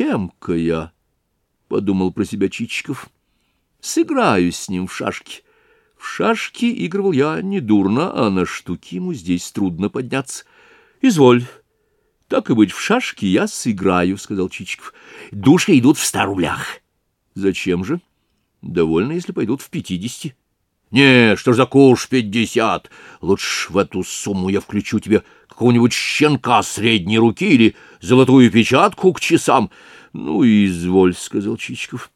тем-ка я, — подумал про себя Чичиков, — сыграю с ним в шашки. В шашки игрывал я недурно, а на штуки ему здесь трудно подняться. Изволь. Так и быть, в шашки я сыграю, — сказал Чичиков. Души идут в ста рублях. Зачем же? Довольно, если пойдут в пятидесяти. Не, что ж за куш пятьдесят? Лучше в эту сумму я включу тебе какого-нибудь щенка средней руки или золотую печатку к часам. Ну, изволь, — сказал Чичиков.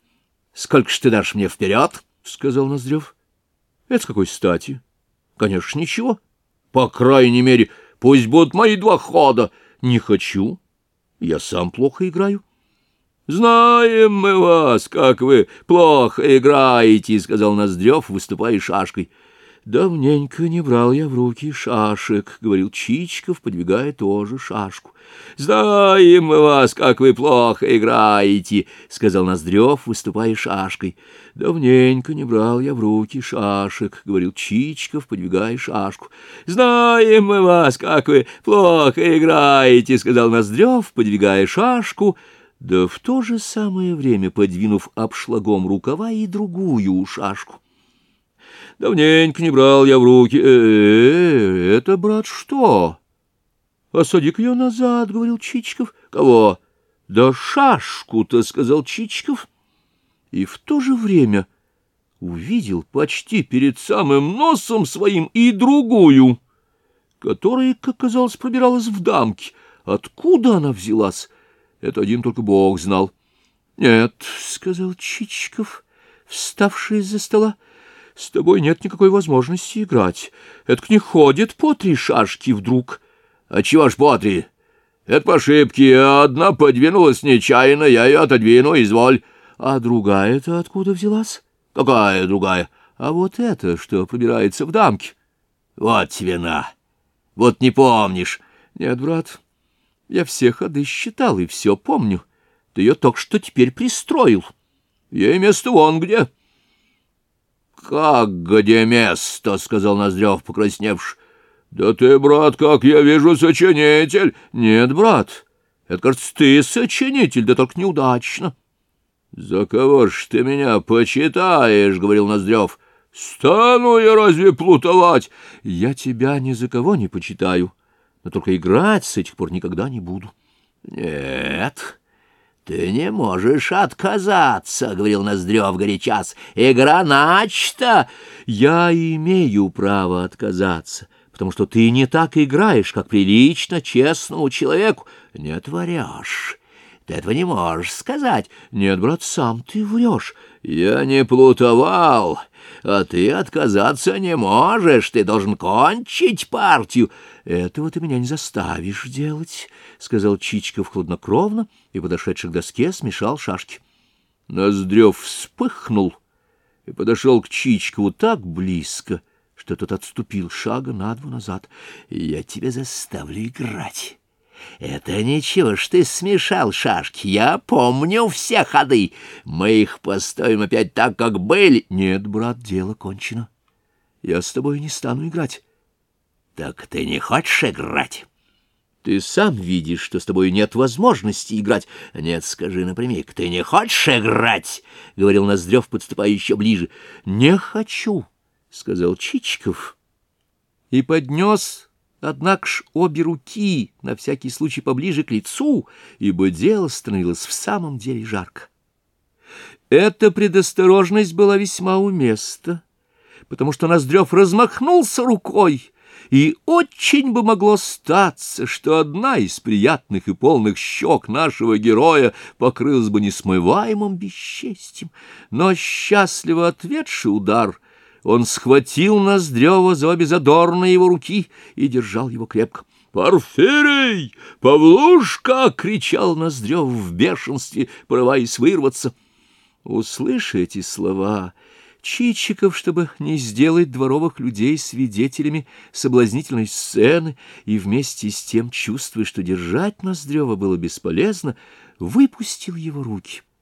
Сколько ж ты дашь мне вперед? — сказал Ноздрев. Это с какой стати? Конечно, ничего. По крайней мере, пусть будут мои два хода. Не хочу. Я сам плохо играю. «Знаем мы вас, как вы плохо играете», — сказал Ноздрев, выступая шашкой. «Давненько не брал я в руки шашек», — говорил Чичиков, подвигая тоже шашку. «Знаем мы вас, как вы плохо играете», — сказал Ноздрев, выступая шашкой. «Давненько не брал я в руки шашек», — говорил Чичиков, подвигая шашку. «Знаем мы вас, как вы плохо играете», — сказал Ноздрев, подвигая шашку, — да в то же самое время подвинув обшлагом рукава и другую шашку. Давненько не брал я в руки. Э, -э, -э это, брат, что? Осади-ка ее назад, — говорил Чичиков. Кого? Да шашку-то, — сказал Чичиков. И в то же время увидел почти перед самым носом своим и другую, которая, как казалось, пробиралась в дамки. Откуда она взялась? Это один только Бог знал. — Нет, — сказал Чичиков, вставший из-за стола, — с тобой нет никакой возможности играть. Это не ходит по три шашки вдруг. — А чего ж по три? Это по ошибке. Одна подвинулась нечаянно, я ее отодвину, изволь. А другая-то откуда взялась? — Какая другая? — А вот это, что пробирается в дамки. — Вот тебе на. Вот не помнишь. — Нет, брат, — я все ходы считал и все помню. Ты ее только что теперь пристроил. Ей место вон где. — Как где место? — сказал Ноздрев, покрасневший. — Да ты, брат, как я вижу, сочинитель. — Нет, брат, это, кажется, ты сочинитель, да только неудачно. — За кого ж ты меня почитаешь? — говорил Ноздрев. — Стану я разве плутовать? — Я тебя ни за кого не почитаю. — но только играть с этих пор никогда не буду. — Нет, ты не можешь отказаться, — говорил Ноздрев горячас. — Игра начата. Я имею право отказаться, потому что ты не так играешь, как прилично честному человеку. Не творяешь. Ты этого не можешь сказать. Нет, брат, сам ты врешь. Я не плутовал, а ты отказаться не можешь. Ты должен кончить партию. Этого ты меня не заставишь делать, — сказал Чичиков хладнокровно и, подошедший к доске, смешал шашки. Ноздрев вспыхнул и подошел к Чичкову так близко, что тот отступил шага на два назад. — Я тебя заставлю играть. Это ничего ж ты смешал шашки. Я помню все ходы. Мы их поставим опять так, как были. Нет, брат, дело кончено. Я с тобой не стану играть. Так ты не хочешь играть? Ты сам видишь, что с тобой нет возможности играть. Нет, скажи напрямик, ты не хочешь играть? — говорил Ноздрев, подступая еще ближе. — Не хочу, — сказал Чичиков. И поднес Однако ж обе руки на всякий случай поближе к лицу, ибо дело становилось в самом деле жарко. Эта предосторожность была весьма уместна, потому что Ноздрев размахнулся рукой, и очень бы могло статься, что одна из приятных и полных щек нашего героя покрылась бы несмываемым бесчестием, но счастливо ответший удар — он схватил Ноздрева за обе задорные его руки и держал его крепко. «Порфирий! Павлушка!» — кричал Ноздрев в бешенстве, порываясь вырваться. Услыша эти слова, Чичиков, чтобы не сделать дворовых людей свидетелями соблазнительной сцены и вместе с тем, чувствуя, что держать Ноздрева было бесполезно, выпустил его руки —